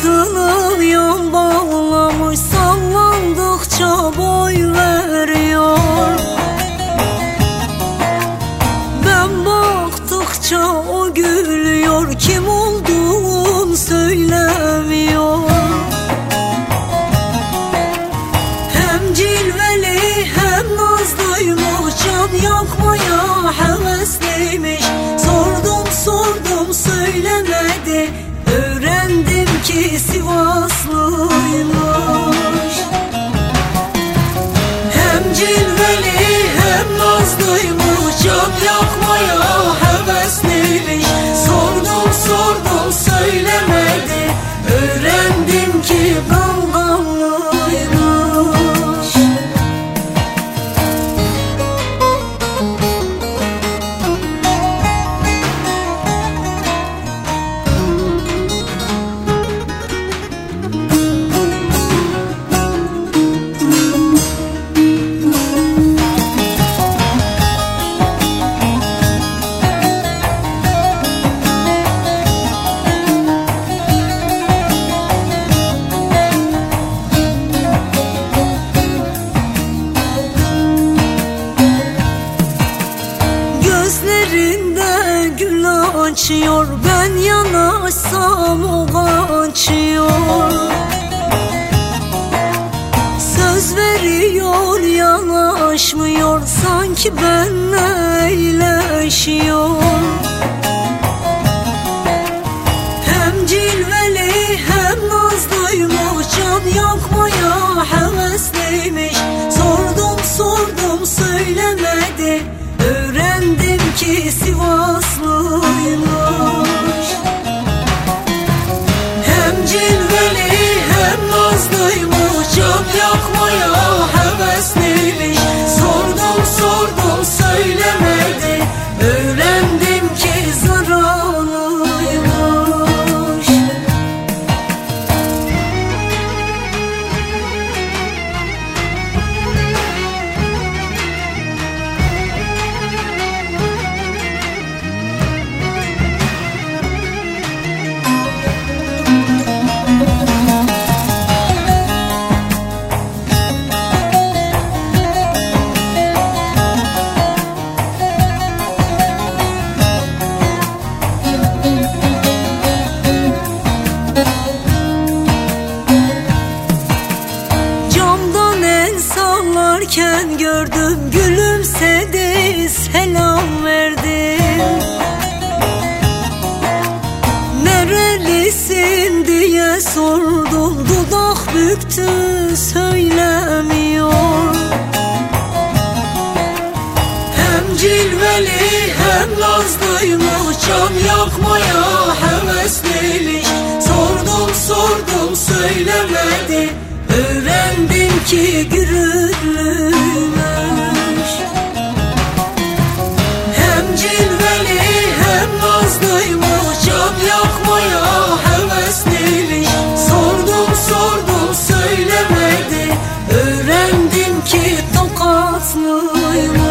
Hayatını yol bağlamış sallandıkça boy veriyor. Ben baktıkça o gülüyor kim olduğun söylemiyor. Hem cilveli hem nazlıymış can yakmaya hevesliymiş Sordum sordum söylemedi Sivaslıymış. Hem cilveli hem nazlıymış. Can yakmaya açıyor Ben yanaşsam o kaçıyor Söz veriyor yanaşmıyor Sanki benle iyileşiyor Hem cilveli hem nazlıymış Can yakmaya hevesliymiş. Sordum sordum söylemedi Öğrendim ki sallarken gördüm Gülümsedi selam verdi Nerelisin diye sordum Dudak büktü söylemiyor. Hem cilveli hem nazlıymış Can yakmaya hevesliymiş. Sordum sordum söylemedi. Öğrendim ki gürüllüymüş you